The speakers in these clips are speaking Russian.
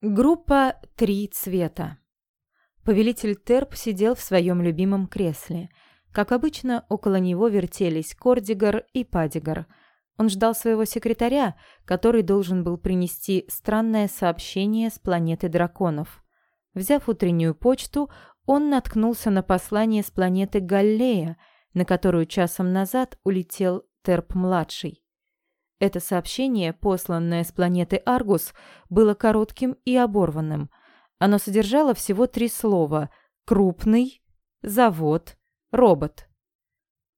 Группа «Три цвета». Повелитель Терп сидел в своем любимом кресле. Как обычно, около него вертелись Кордигар и Падигар. Он ждал своего секретаря, который должен был принести странное сообщение с планеты драконов. Взяв утреннюю почту, он наткнулся на послание с планеты Галлея, на которую часом назад улетел Терп-младший. Это сообщение, посланное с планеты Аргус, было коротким и оборванным. Оно содержало всего три слова «крупный», «завод», «робот».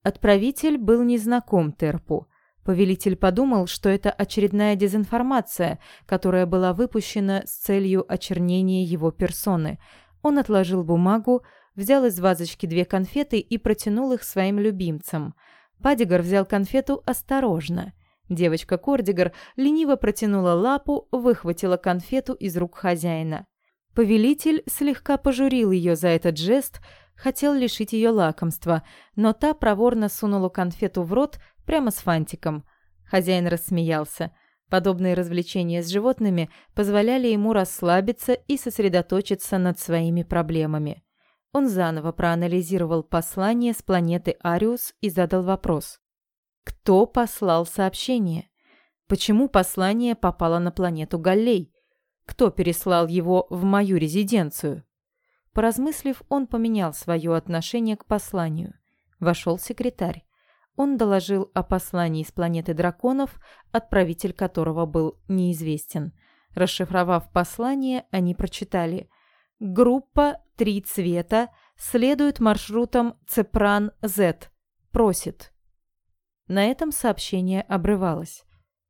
Отправитель был незнаком Терпу. Повелитель подумал, что это очередная дезинформация, которая была выпущена с целью очернения его персоны. Он отложил бумагу, взял из вазочки две конфеты и протянул их своим любимцам. Падигар взял конфету осторожно – Девочка Кордигар лениво протянула лапу, выхватила конфету из рук хозяина. Повелитель слегка пожурил ее за этот жест, хотел лишить ее лакомства, но та проворно сунула конфету в рот прямо с фантиком. Хозяин рассмеялся. Подобные развлечения с животными позволяли ему расслабиться и сосредоточиться над своими проблемами. Он заново проанализировал послание с планеты Ариус и задал вопрос. Кто послал сообщение? Почему послание попало на планету Галлей? Кто переслал его в мою резиденцию? Поразмыслив, он поменял свое отношение к посланию. Вошел секретарь. Он доложил о послании с планеты драконов, отправитель которого был неизвестен. Расшифровав послание, они прочитали «Группа «Три цвета» следует маршрутом Цепран-З. Просит». На этом сообщение обрывалось.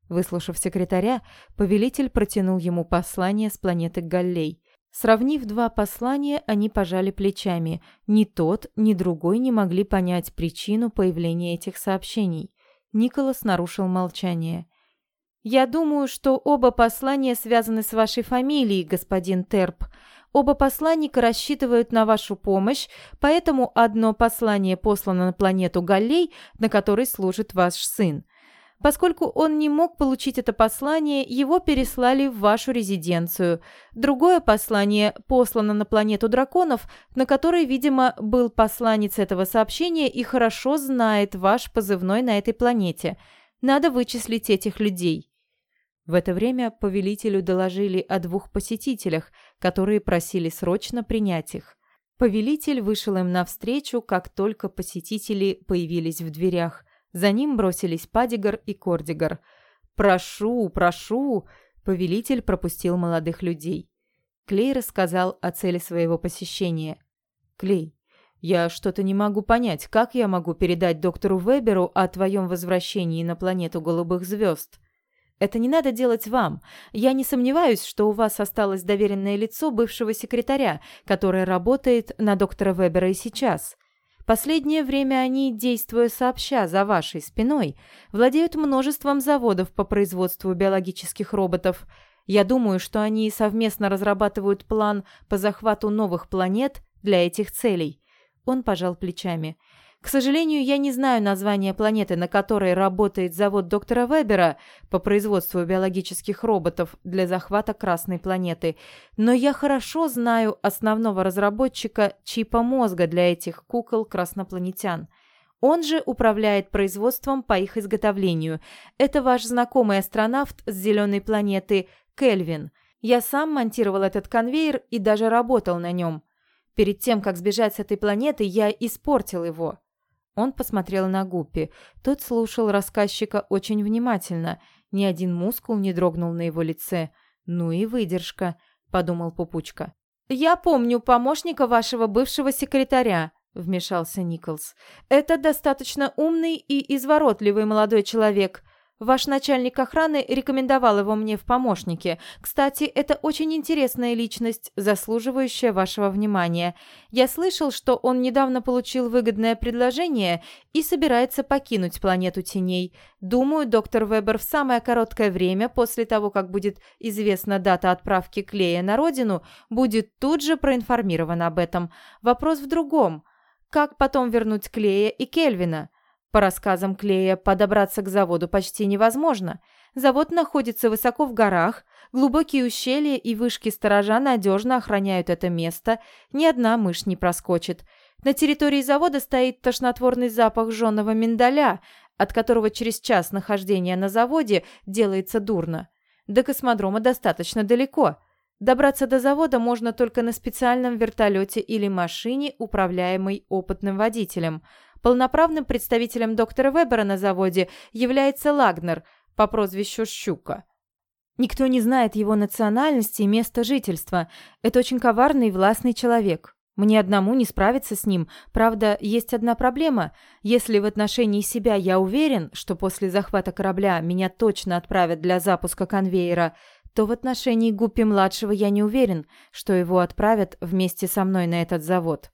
Выслушав секретаря, повелитель протянул ему послание с планеты Галлей. Сравнив два послания, они пожали плечами. Ни тот, ни другой не могли понять причину появления этих сообщений. Николас нарушил молчание. «Я думаю, что оба послания связаны с вашей фамилией, господин Терп. Оба посланника рассчитывают на вашу помощь, поэтому одно послание послано на планету Галлей, на которой служит ваш сын. Поскольку он не мог получить это послание, его переслали в вашу резиденцию. Другое послание послано на планету драконов, на которой, видимо, был посланец этого сообщения и хорошо знает ваш позывной на этой планете. Надо вычислить этих людей. В это время повелителю доложили о двух посетителях, которые просили срочно принять их. Повелитель вышел им навстречу, как только посетители появились в дверях. За ним бросились Падигар и Кордигар. «Прошу, прошу!» Повелитель пропустил молодых людей. Клей рассказал о цели своего посещения. «Клей, я что-то не могу понять, как я могу передать доктору Веберу о твоем возвращении на планету голубых звезд?» Это не надо делать вам. Я не сомневаюсь, что у вас осталось доверенное лицо бывшего секретаря, которое работает на доктора Вебера и сейчас. Последнее время они, действуя сообща за вашей спиной, владеют множеством заводов по производству биологических роботов. Я думаю, что они совместно разрабатывают план по захвату новых планет для этих целей. Он пожал плечами. К сожалению, я не знаю названия планеты, на которой работает завод доктора Вебера по производству биологических роботов для захвата Красной планеты, но я хорошо знаю основного разработчика чипа мозга для этих кукол-краснопланетян. Он же управляет производством по их изготовлению. Это ваш знакомый астронавт с зеленой планеты Кельвин. Я сам монтировал этот конвейер и даже работал на нем. Перед тем, как сбежать с этой планеты, я испортил его. Он посмотрел на Гуппи. Тот слушал рассказчика очень внимательно. Ни один мускул не дрогнул на его лице. «Ну и выдержка», — подумал Пупучка. «Я помню помощника вашего бывшего секретаря», — вмешался Николс. «Это достаточно умный и изворотливый молодой человек. Ваш начальник охраны рекомендовал его мне в помощнике. Кстати, это очень интересная личность, заслуживающая вашего внимания. Я слышал, что он недавно получил выгодное предложение и собирается покинуть планету теней. Думаю, доктор Вебер в самое короткое время после того, как будет известна дата отправки Клея на родину, будет тут же проинформирован об этом. Вопрос в другом. Как потом вернуть Клея и Кельвина? По рассказам Клея, подобраться к заводу почти невозможно. Завод находится высоко в горах, глубокие ущелья и вышки сторожа надежно охраняют это место, ни одна мышь не проскочит. На территории завода стоит тошнотворный запах жженого миндаля, от которого через час нахождения на заводе делается дурно. До космодрома достаточно далеко. Добраться до завода можно только на специальном вертолете или машине, управляемой опытным водителем – Полноправным представителем доктора Вебера на заводе является Лагнер по прозвищу Щука. Никто не знает его национальности и места жительства. Это очень коварный и властный человек. Мне одному не справиться с ним. Правда, есть одна проблема. Если в отношении себя я уверен, что после захвата корабля меня точно отправят для запуска конвейера, то в отношении Гуппи-младшего я не уверен, что его отправят вместе со мной на этот завод.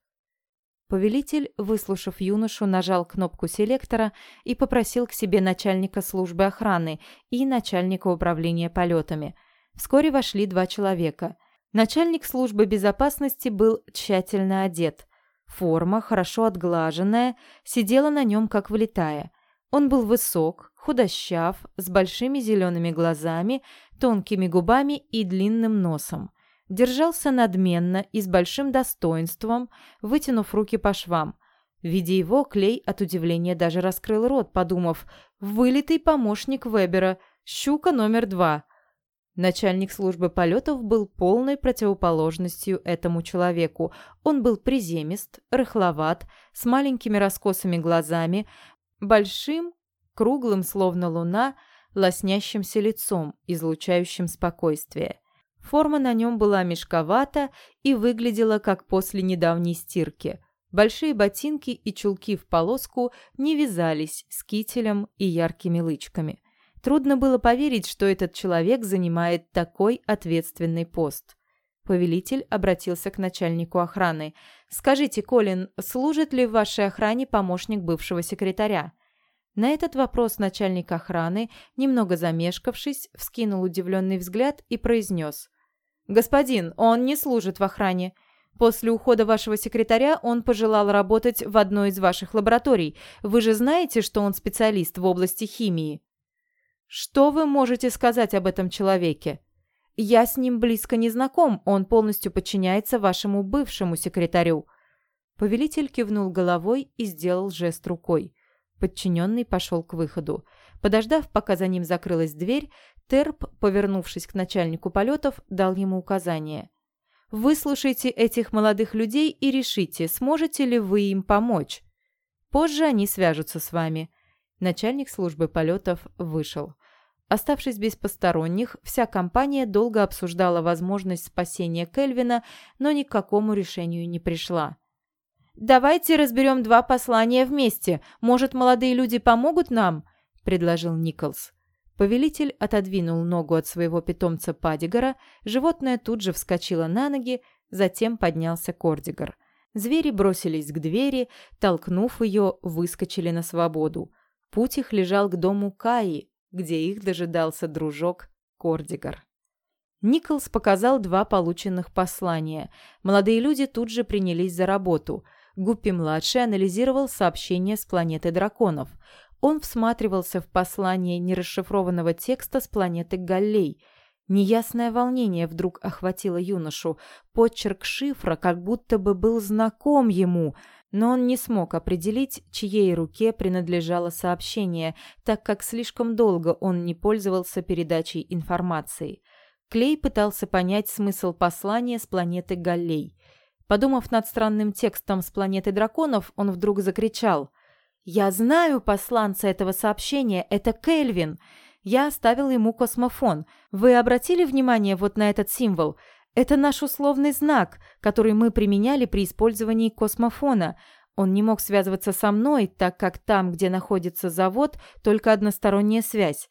Повелитель, выслушав юношу, нажал кнопку селектора и попросил к себе начальника службы охраны и начальника управления полетами. Вскоре вошли два человека. Начальник службы безопасности был тщательно одет. Форма, хорошо отглаженная, сидела на нем как влетая. Он был высок, худощав, с большими зелеными глазами, тонкими губами и длинным носом держался надменно и с большим достоинством, вытянув руки по швам. Видя его, Клей от удивления даже раскрыл рот, подумав «Вылитый помощник Вебера, щука номер два». Начальник службы полетов был полной противоположностью этому человеку. Он был приземист, рыхловат, с маленькими раскосыми глазами, большим, круглым, словно луна, лоснящимся лицом, излучающим спокойствие. Форма на нем была мешковата и выглядела как после недавней стирки. Большие ботинки и чулки в полоску не вязались с кителем и яркими лычками. Трудно было поверить, что этот человек занимает такой ответственный пост. Повелитель обратился к начальнику охраны. «Скажите, Колин, служит ли в вашей охране помощник бывшего секретаря?» На этот вопрос начальник охраны, немного замешкавшись, вскинул удивленный взгляд и произнес. «Господин, он не служит в охране. После ухода вашего секретаря он пожелал работать в одной из ваших лабораторий. Вы же знаете, что он специалист в области химии?» «Что вы можете сказать об этом человеке?» «Я с ним близко не знаком, он полностью подчиняется вашему бывшему секретарю». Повелитель кивнул головой и сделал жест рукой. Подчиненный пошел к выходу. Подождав, пока за ним закрылась дверь, Терп, повернувшись к начальнику полетов, дал ему указание. «Выслушайте этих молодых людей и решите, сможете ли вы им помочь. Позже они свяжутся с вами». Начальник службы полетов вышел. Оставшись без посторонних, вся компания долго обсуждала возможность спасения Кельвина, но ни к какому решению не пришла. «Давайте разберем два послания вместе. Может, молодые люди помогут нам?» – предложил Николс. Повелитель отодвинул ногу от своего питомца Падигора, животное тут же вскочило на ноги, затем поднялся Кордигар. Звери бросились к двери, толкнув ее, выскочили на свободу. Путь их лежал к дому Каи, где их дожидался дружок Кордигар. Николс показал два полученных послания. Молодые люди тут же принялись за работу. Гуппи-младший анализировал сообщения с планеты драконов. Он всматривался в послание нерасшифрованного текста с планеты Галлей. Неясное волнение вдруг охватило юношу. Подчерк шифра как будто бы был знаком ему, но он не смог определить, чьей руке принадлежало сообщение, так как слишком долго он не пользовался передачей информации. Клей пытался понять смысл послания с планеты Галлей. Подумав над странным текстом с планеты драконов, он вдруг закричал – «Я знаю посланца этого сообщения, это Кельвин. Я оставил ему космофон. Вы обратили внимание вот на этот символ? Это наш условный знак, который мы применяли при использовании космофона. Он не мог связываться со мной, так как там, где находится завод, только односторонняя связь.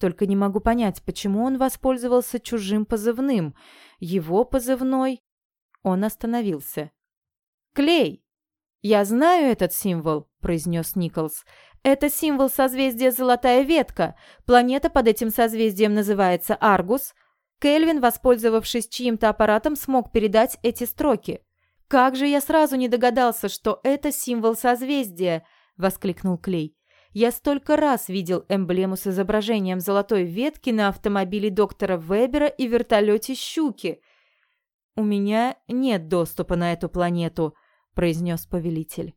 Только не могу понять, почему он воспользовался чужим позывным. Его позывной... Он остановился. «Клей!» «Я знаю этот символ», — произнес Николс. «Это символ созвездия Золотая Ветка. Планета под этим созвездием называется Аргус. Кельвин, воспользовавшись чьим-то аппаратом, смог передать эти строки. «Как же я сразу не догадался, что это символ созвездия!» — воскликнул Клей. Я столько раз видел эмблему с изображением золотой ветки на автомобиле доктора Вебера и вертолете «Щуки». «У меня нет доступа на эту планету», — произнес повелитель.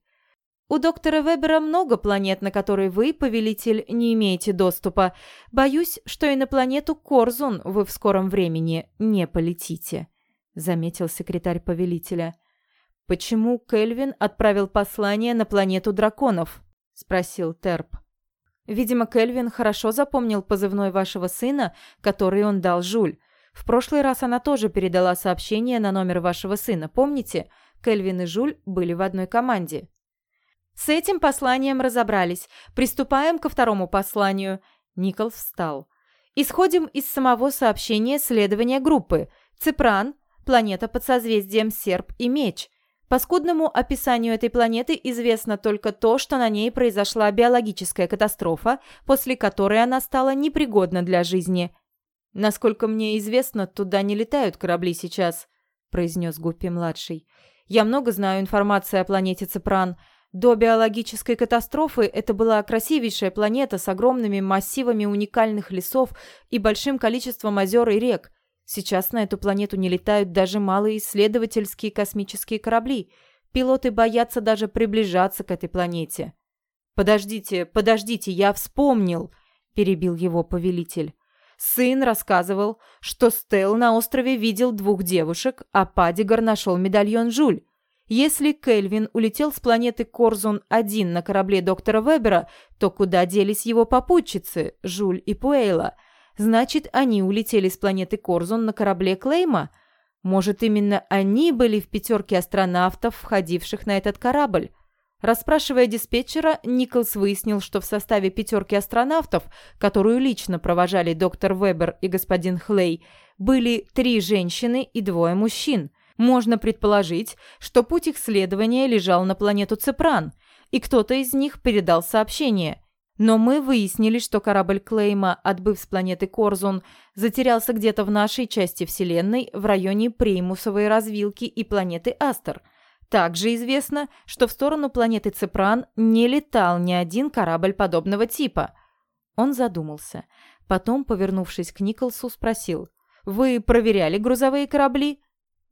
«У доктора Вебера много планет, на которые вы, повелитель, не имеете доступа. Боюсь, что и на планету Корзун вы в скором времени не полетите», — заметил секретарь повелителя. «Почему Кельвин отправил послание на планету драконов?» — спросил Терп. «Видимо, Кельвин хорошо запомнил позывной вашего сына, который он дал Жуль. В прошлый раз она тоже передала сообщение на номер вашего сына, помните? Кельвин и Жуль были в одной команде». «С этим посланием разобрались. Приступаем ко второму посланию». Никол встал. «Исходим из самого сообщения следования группы. Ципран, планета под созвездием Серп и Меч. По скудному описанию этой планеты известно только то, что на ней произошла биологическая катастрофа, после которой она стала непригодна для жизни. «Насколько мне известно, туда не летают корабли сейчас», – произнес Гуппи-младший. «Я много знаю информации о планете Цепран. До биологической катастрофы это была красивейшая планета с огромными массивами уникальных лесов и большим количеством озер и рек – Сейчас на эту планету не летают даже малые исследовательские космические корабли. Пилоты боятся даже приближаться к этой планете. «Подождите, подождите, я вспомнил!» – перебил его повелитель. Сын рассказывал, что Стелл на острове видел двух девушек, а Падигар нашел медальон Жуль. Если Кельвин улетел с планеты Корзун-1 на корабле доктора Вебера, то куда делись его попутчицы, Жуль и Пуэйла – Значит, они улетели с планеты Корзун на корабле Клейма? Может, именно они были в пятерке астронавтов, входивших на этот корабль? Расспрашивая диспетчера, Николс выяснил, что в составе пятерки астронавтов, которую лично провожали доктор Вебер и господин Хлей, были три женщины и двое мужчин. Можно предположить, что путь их следования лежал на планету Цепран, и кто-то из них передал сообщение – но мы выяснили, что корабль Клейма, отбыв с планеты Корзун, затерялся где-то в нашей части Вселенной в районе Примусовой развилки и планеты Астер. Также известно, что в сторону планеты Цепран не летал ни один корабль подобного типа. Он задумался. Потом, повернувшись к Николсу, спросил. «Вы проверяли грузовые корабли?»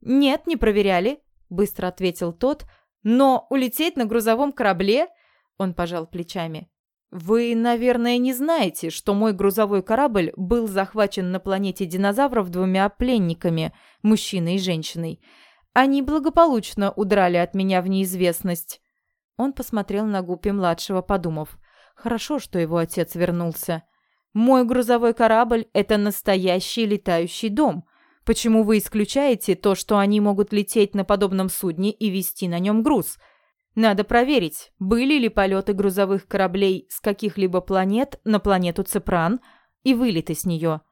«Нет, не проверяли», — быстро ответил тот. «Но улететь на грузовом корабле?» Он пожал плечами. «Вы, наверное, не знаете, что мой грузовой корабль был захвачен на планете динозавров двумя пленниками, мужчиной и женщиной. Они благополучно удрали от меня в неизвестность». Он посмотрел на Гуппи-младшего, подумав. «Хорошо, что его отец вернулся. Мой грузовой корабль — это настоящий летающий дом. Почему вы исключаете то, что они могут лететь на подобном судне и везти на нем груз?» Надо проверить, были ли полеты грузовых кораблей с каких-либо планет на планету Цепран и вылеты с нее.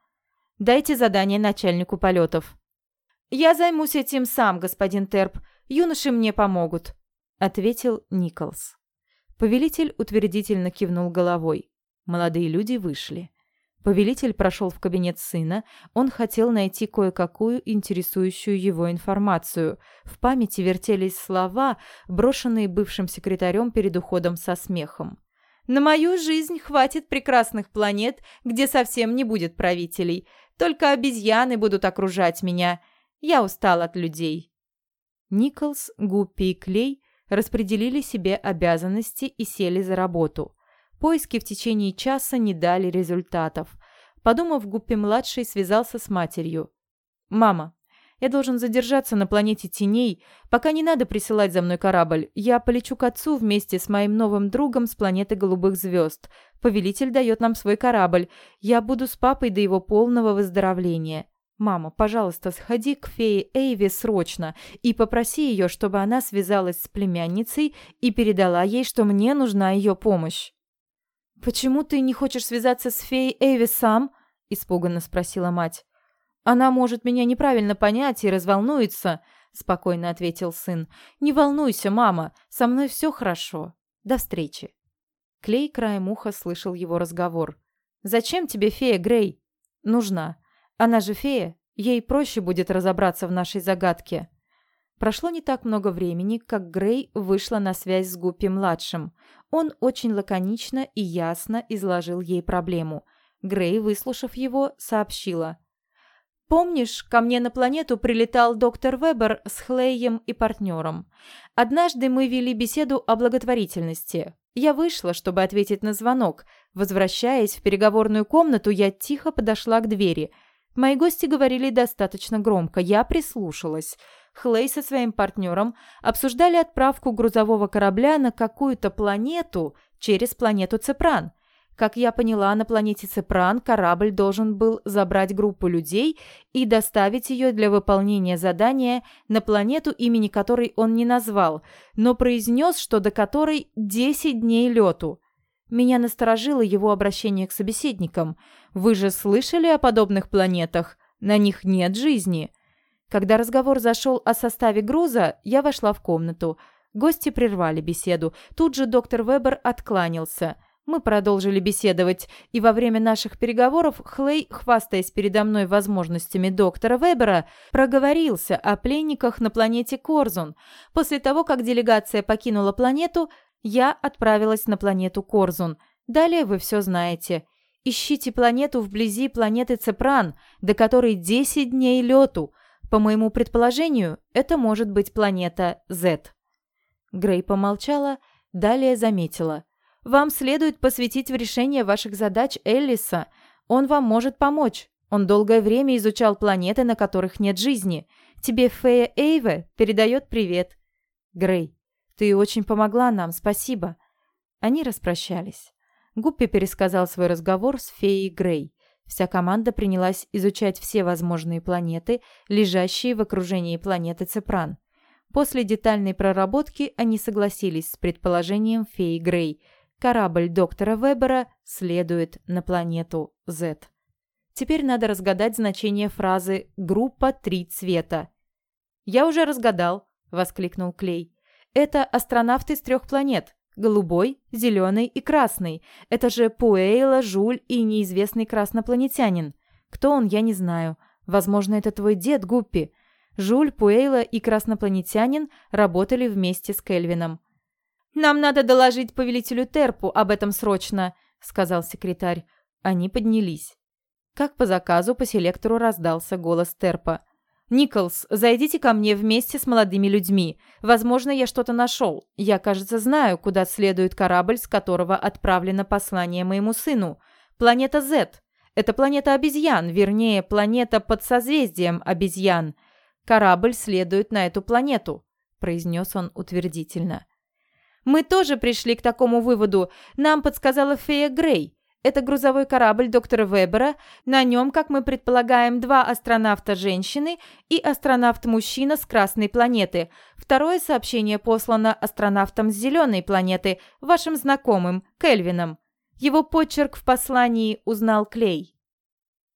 Дайте задание начальнику полетов. «Я займусь этим сам, господин Терп. Юноши мне помогут», — ответил Николс. Повелитель утвердительно кивнул головой. Молодые люди вышли. Повелитель прошел в кабинет сына. Он хотел найти кое-какую интересующую его информацию. В памяти вертелись слова, брошенные бывшим секретарем перед уходом со смехом. «На мою жизнь хватит прекрасных планет, где совсем не будет правителей. Только обезьяны будут окружать меня. Я устал от людей». Николс, Гуппи и Клей распределили себе обязанности и сели за работу. Поиски в течение часа не дали результатов. Подумав, Гуппи-младший связался с матерью. «Мама, я должен задержаться на планете теней, пока не надо присылать за мной корабль. Я полечу к отцу вместе с моим новым другом с планеты голубых звезд. Повелитель дает нам свой корабль. Я буду с папой до его полного выздоровления. Мама, пожалуйста, сходи к фее Эйве срочно и попроси ее, чтобы она связалась с племянницей и передала ей, что мне нужна ее помощь». «Почему ты не хочешь связаться с феей Эйви сам?» – испуганно спросила мать. «Она может меня неправильно понять и разволнуется», – спокойно ответил сын. «Не волнуйся, мама, со мной все хорошо. До встречи». Клей краем уха слышал его разговор. «Зачем тебе фея Грей?» «Нужна. Она же фея. Ей проще будет разобраться в нашей загадке». Прошло не так много времени, как Грей вышла на связь с Гуппи-младшим. Он очень лаконично и ясно изложил ей проблему. Грей, выслушав его, сообщила. «Помнишь, ко мне на планету прилетал доктор Вебер с Хлеем и партнером? Однажды мы вели беседу о благотворительности. Я вышла, чтобы ответить на звонок. Возвращаясь в переговорную комнату, я тихо подошла к двери. Мои гости говорили достаточно громко. Я прислушалась. Хлей со своим партнером обсуждали отправку грузового корабля на какую-то планету через планету Цепран. Как я поняла, на планете Цепран корабль должен был забрать группу людей и доставить ее для выполнения задания на планету, имени которой он не назвал, но произнес, что до которой 10 дней лету. Меня насторожило его обращение к собеседникам. «Вы же слышали о подобных планетах? На них нет жизни». Когда разговор зашел о составе груза, я вошла в комнату. Гости прервали беседу. Тут же доктор Вебер откланялся. Мы продолжили беседовать, и во время наших переговоров Хлей, хвастаясь передо мной возможностями доктора Вебера, проговорился о пленниках на планете Корзун. После того, как делегация покинула планету, я отправилась на планету Корзун. Далее вы все знаете. Ищите планету вблизи планеты Цепран, до которой 10 дней лету – по моему предположению, это может быть планета Z. Грей помолчала, далее заметила. Вам следует посвятить в решение ваших задач Эллиса. Он вам может помочь. Он долгое время изучал планеты, на которых нет жизни. Тебе Фея Эйве передает привет. Грей, ты очень помогла нам, спасибо. Они распрощались. Гуппи пересказал свой разговор с феей Грей. Вся команда принялась изучать все возможные планеты, лежащие в окружении планеты Цепран. После детальной проработки они согласились с предположением феи Грей. Корабль доктора Вебера следует на планету Z. Теперь надо разгадать значение фразы «группа три цвета». «Я уже разгадал», — воскликнул Клей. «Это астронавты с трех планет. Голубой, зеленый и красный. Это же Пуэйла, Жуль и неизвестный краснопланетянин. Кто он, я не знаю. Возможно, это твой дед Гуппи. Жуль, Пуэйла и краснопланетянин работали вместе с Кельвином. «Нам надо доложить повелителю Терпу об этом срочно», — сказал секретарь. Они поднялись. Как по заказу по селектору раздался голос Терпа. «Николс, зайдите ко мне вместе с молодыми людьми. Возможно, я что-то нашел. Я, кажется, знаю, куда следует корабль, с которого отправлено послание моему сыну. Планета Z. Это планета обезьян, вернее, планета под созвездием обезьян. Корабль следует на эту планету», – произнес он утвердительно. «Мы тоже пришли к такому выводу. Нам подсказала фея Грей. Это грузовой корабль доктора Вебера. На нем, как мы предполагаем, два астронавта-женщины и астронавт-мужчина с Красной планеты. Второе сообщение послано астронавтом с Зеленой планеты, вашим знакомым, Кельвином. Его почерк в послании узнал Клей.